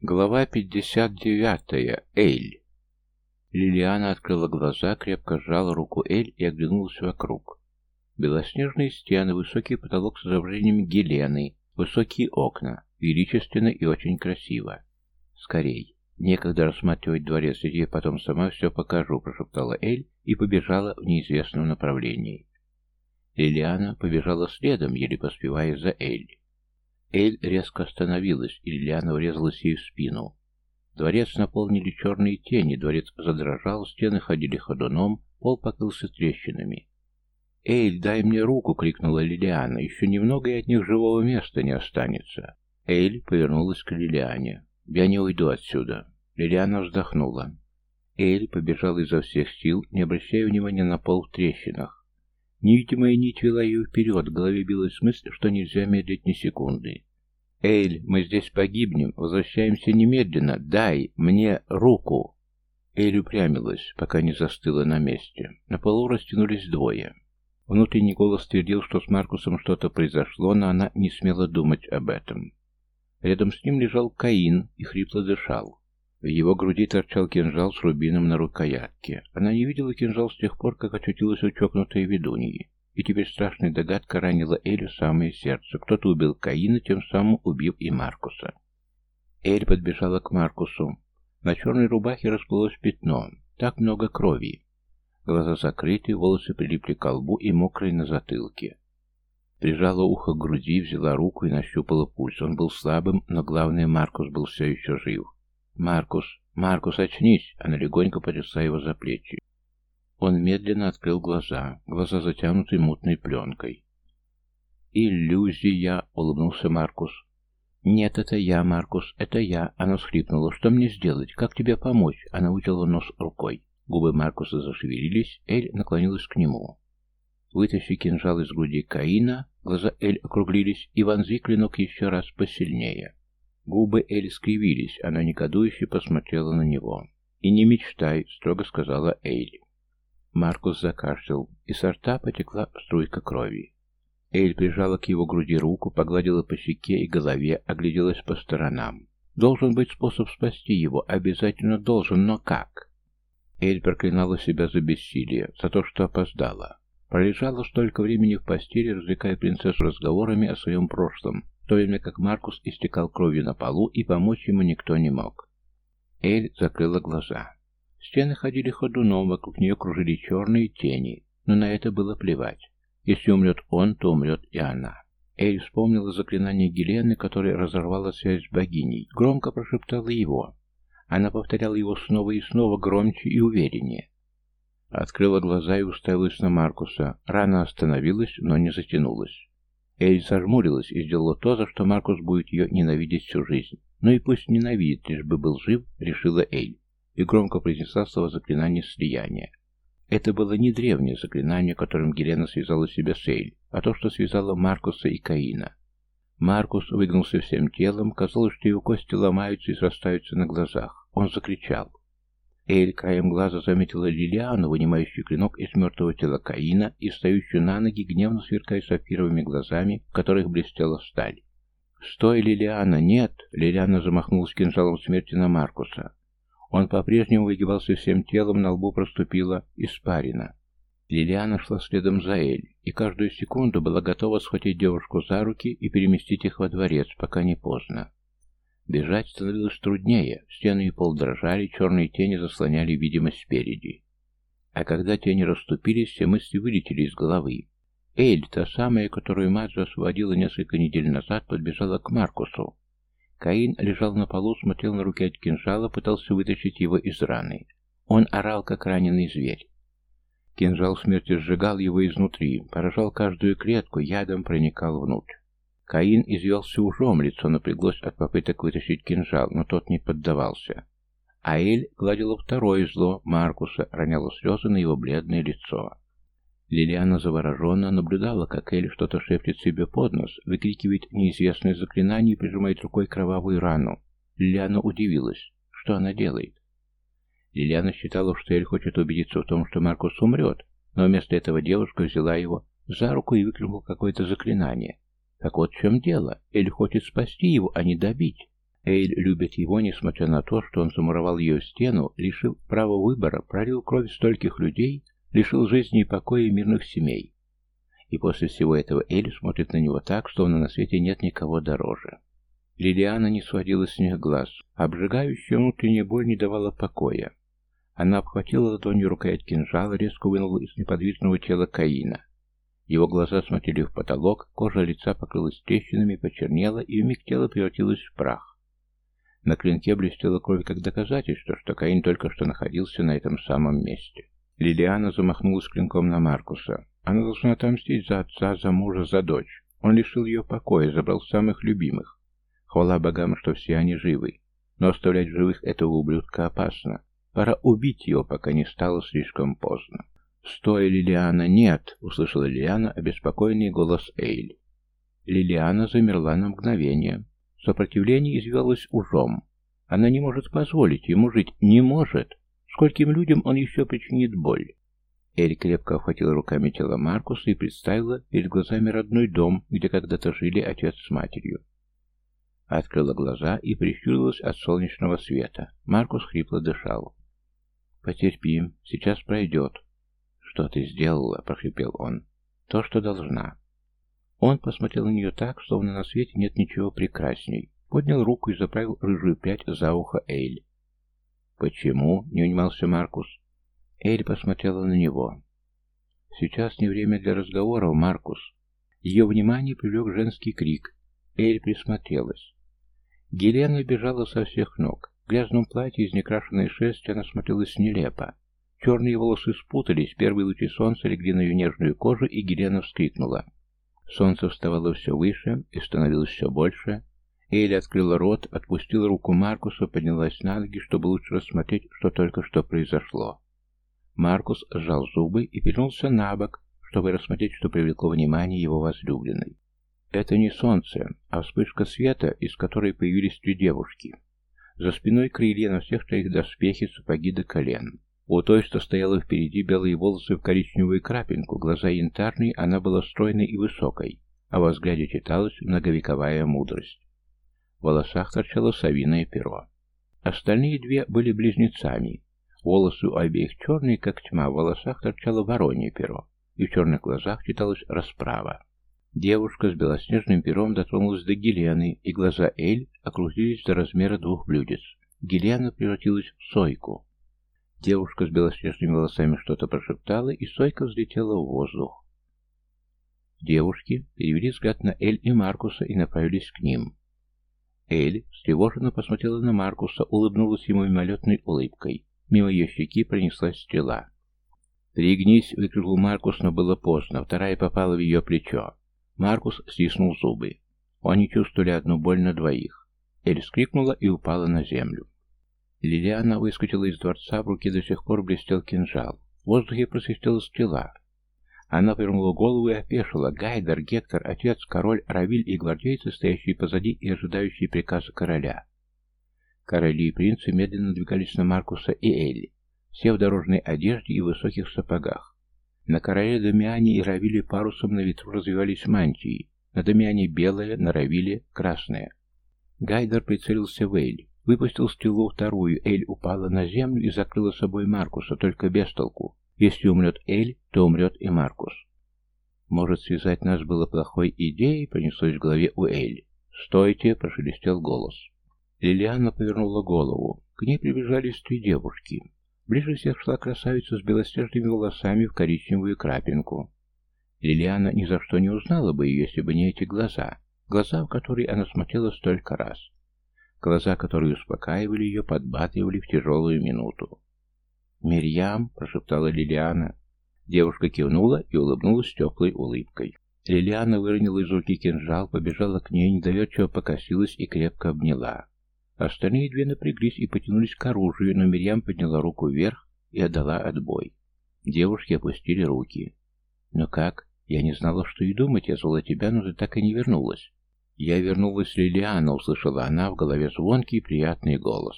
Глава 59. Эль. Лилиана открыла глаза, крепко сжала руку Эль и оглянулась вокруг. Белоснежные стены, высокий потолок с изображением Гелены, высокие окна, величественно и очень красиво. «Скорей! Некогда рассматривать дворец, я потом сама все покажу», — прошептала Эль и побежала в неизвестном направлении. Лилиана побежала следом, еле поспевая за Эль. Эль резко остановилась, и Лилиана врезалась ей в спину. Дворец наполнили черные тени, дворец задрожал, стены ходили ходуном, пол покрылся трещинами. «Эль, дай мне руку!» — крикнула Лилиана. «Еще немного, и от них живого места не останется». Эль повернулась к Лилиане. «Я не уйду отсюда». Лилиана вздохнула. Эль побежала изо всех сил, не обращая внимания на пол в трещинах. Невидимая нить вела ее вперед, в голове билась мысль, что нельзя медлить ни секунды. «Эйль, мы здесь погибнем, возвращаемся немедленно, дай мне руку!» Эйль упрямилась, пока не застыла на месте. На полу растянулись двое. Внутренний голос твердил, что с Маркусом что-то произошло, но она не смела думать об этом. Рядом с ним лежал Каин и хрипло дышал. В его груди торчал кинжал с рубином на рукоятке. Она не видела кинжал с тех пор, как очутилась у чокнутой ведуньи. И теперь страшная догадка ранила Элю самое сердце. Кто-то убил Каина, тем самым убив и Маркуса. Эль подбежала к Маркусу. На черной рубахе расплылось пятно. Так много крови. Глаза закрыты, волосы прилипли к лбу и мокрые на затылке. Прижала ухо к груди, взяла руку и нащупала пульс. Он был слабым, но главное, Маркус был все еще жив. «Маркус! Маркус, очнись!» Она легонько потрясла его за плечи. Он медленно открыл глаза, глаза затянуты мутной пленкой. «Иллюзия!» — улыбнулся Маркус. «Нет, это я, Маркус, это я!» Она схлипнула. «Что мне сделать? Как тебе помочь?» Она вытерла нос рукой. Губы Маркуса зашевелились, Эль наклонилась к нему. Вытащи кинжал из груди Каина, глаза Эль округлились, и вонзи клинок еще раз посильнее. Губы Эль скривились, она негодующе посмотрела на него. «И не мечтай», — строго сказала Эйли. Маркус закашлял, и со рта потекла струйка крови. Эль прижала к его груди руку, погладила по щеке и голове, огляделась по сторонам. Должен быть способ спасти его, обязательно должен, но как? Эль проклинала себя за бессилие, за то, что опоздала. Пролежала столько времени в постели, развлекая принцессу разговорами о своем прошлом, в то время как Маркус истекал кровью на полу, и помочь ему никто не мог. Эль закрыла глаза. Стены ходили ходуном, вокруг нее кружили черные тени, но на это было плевать. Если умрет он, то умрет и она. Эль вспомнила заклинание Гелены, которое разорвало связь с богиней, громко прошептала его. Она повторяла его снова и снова, громче и увереннее. Открыла глаза и уставилась на Маркуса. Рана остановилась, но не затянулась. Эль зажмурилась и сделала то, за что Маркус будет ее ненавидеть всю жизнь. Ну и пусть ненавидит, лишь бы был жив, решила Эль, и громко произнесла слово заклинание слияния. Это было не древнее заклинание, которым Гелена связала себя с Эль, а то, что связало Маркуса и Каина. Маркус выгнулся всем телом, казалось, что его кости ломаются и срастаются на глазах. Он закричал. Эль краем глаза заметила Лилиану, вынимающую клинок из мертвого тела Каина и стоящую на ноги, гневно сверкая сапфировыми глазами, в которых блестела сталь. «Стой, Лилиана! Нет!» Лилиана замахнулась кинжалом смерти на Маркуса. Он по-прежнему выгибался всем телом, на лбу проступила испарина. Лилиана шла следом за Эль, и каждую секунду была готова схватить девушку за руки и переместить их во дворец, пока не поздно. Бежать становилось труднее, стены и пол дрожали, черные тени заслоняли видимость спереди. А когда тени расступились, все мысли вылетели из головы. Эль, та самая, которую Маджо освободила несколько недель назад, подбежала к Маркусу. Каин лежал на полу, смотрел на руки от кинжала, пытался вытащить его из раны. Он орал, как раненый зверь. Кинжал смерти сжигал его изнутри, поражал каждую клетку, ядом проникал внутрь. Каин извелся ужом, лицо напряглось от попыток вытащить кинжал, но тот не поддавался. Аэль гладила второе зло Маркуса, роняла слезы на его бледное лицо. Лилиана завороженно наблюдала, как Эль что-то шепчет себе под нос, выкрикивает неизвестное заклинание и прижимает рукой кровавую рану. Лилиана удивилась. Что она делает? Лилиана считала, что Эль хочет убедиться в том, что Маркус умрет, но вместо этого девушка взяла его за руку и выкрикнула какое-то заклинание. Так вот в чем дело. Эль хочет спасти его, а не добить. Эйль любит его, несмотря на то, что он замуровал ее стену, лишил права выбора, пролил кровь стольких людей, лишил жизни и покоя мирных семей. И после всего этого Эйль смотрит на него так, словно на свете нет никого дороже. Лилиана не сводила с них глаз. Обжигающая внутренняя боль не давала покоя. Она обхватила ладонью рукоять кинжала, резко вынула из неподвижного тела Каина. Его глаза смотрели в потолок, кожа лица покрылась трещинами, почернела, и вмиг тело превратилось в прах. На клинке блестела кровь как доказательство, что Каин только что находился на этом самом месте. Лилиана замахнулась клинком на Маркуса. Она должна отомстить за отца, за мужа, за дочь. Он лишил ее покоя, забрал самых любимых. Хвала богам, что все они живы. Но оставлять живых этого ублюдка опасно. Пора убить его, пока не стало слишком поздно. «Стой, Лилиана, нет!» — услышала Лилиана обеспокоенный голос Эйль. Лилиана замерла на мгновение. Сопротивление извивалось ужом. Она не может позволить ему жить. Не может! Скольким людям он еще причинит боль? Эль крепко охватила руками тело Маркуса и представила перед глазами родной дом, где когда-то жили отец с матерью. Открыла глаза и прищурилась от солнечного света. Маркус хрипло дышал. «Потерпим, сейчас пройдет». «Что ты сделала?» — прохрипел он. «То, что должна». Он посмотрел на нее так, словно на свете нет ничего прекрасней. Поднял руку и заправил рыжую прядь за ухо Эйль. «Почему?» — не унимался Маркус. Эйль посмотрела на него. «Сейчас не время для разговоров, Маркус». Ее внимание привлек женский крик. Эйль присмотрелась. Гелена бежала со всех ног. В грязном платье из некрашенной шерсти она смотрелась нелепо. Черные волосы спутались, первые лучи солнца легли на ее нежную кожу, и Гелена вскрикнула. Солнце вставало все выше и становилось все больше. Эйли открыла рот, отпустила руку Маркуса, поднялась на ноги, чтобы лучше рассмотреть, что только что произошло. Маркус сжал зубы и перенулся на бок, чтобы рассмотреть, что привлекло внимание его возлюбленной. Это не солнце, а вспышка света, из которой появились три девушки. За спиной крылья на всех троих доспехи, сапоги до колен. У той, что стояла впереди, белые волосы в коричневую крапинку, глаза янтарные, она была стройной и высокой, а во взгляде читалась многовековая мудрость. В волосах торчало совиное перо. Остальные две были близнецами. Волосы у обеих черные, как тьма, в волосах торчало воронье перо, и в черных глазах читалась расправа. Девушка с белоснежным пером дотронулась до Гелены, и глаза Эль округлились до размера двух блюдец. Гелена превратилась в сойку. Девушка с белоснежными волосами что-то прошептала, и сойка взлетела в воздух. Девушки перевели взгляд на Эль и Маркуса и направились к ним. Эль встревоженно посмотрела на Маркуса, улыбнулась ему мимолетной улыбкой. Мимо ее щеки пронеслась стрела. «Пригнись!» — выкрикнул Маркус, но было поздно. Вторая попала в ее плечо. Маркус стиснул зубы. Они чувствовали одну боль на двоих. Эль скрикнула и упала на землю. Лилиана выскочила из дворца, в руке до сих пор блестел кинжал. В воздухе просвистела стрела. Она повернула голову и опешила. Гайдер, Гектор, отец, король, Равиль и гвардейцы, стоящие позади и ожидающие приказа короля. Короли и принцы медленно двигались на Маркуса и Элли, все в дорожной одежде и высоких сапогах. На короле Дамиане и Равиле парусом на ветру развивались мантии. На Дамиане белая, на Равиле красная. Гайдер прицелился в Эль. Выпустил стрелу вторую, Эль упала на землю и закрыла собой Маркуса, только без толку. Если умрет Эль, то умрет и Маркус. Может, связать нас было плохой идеей, пронеслось в голове у Эль. «Стойте!» — прошелестел голос. Лилиана повернула голову. К ней приближались три девушки. Ближе всех шла красавица с белоснежными волосами в коричневую крапинку. Лилиана ни за что не узнала бы ее, если бы не эти глаза. Глаза, в которые она смотрела столько раз. Глаза, которые успокаивали ее, подбатывали в тяжелую минуту. «Мирьям!» — прошептала Лилиана. Девушка кивнула и улыбнулась теплой улыбкой. Лилиана выронила из руки кинжал, побежала к ней, недоверчиво покосилась и крепко обняла. Остальные две напряглись и потянулись к оружию, но Мирьям подняла руку вверх и отдала отбой. Девушки опустили руки. «Ну как? Я не знала, что и думать. Я звала тебя, но ты так и не вернулась». «Я вернулась, Лилиана», — услышала она в голове звонкий и приятный голос.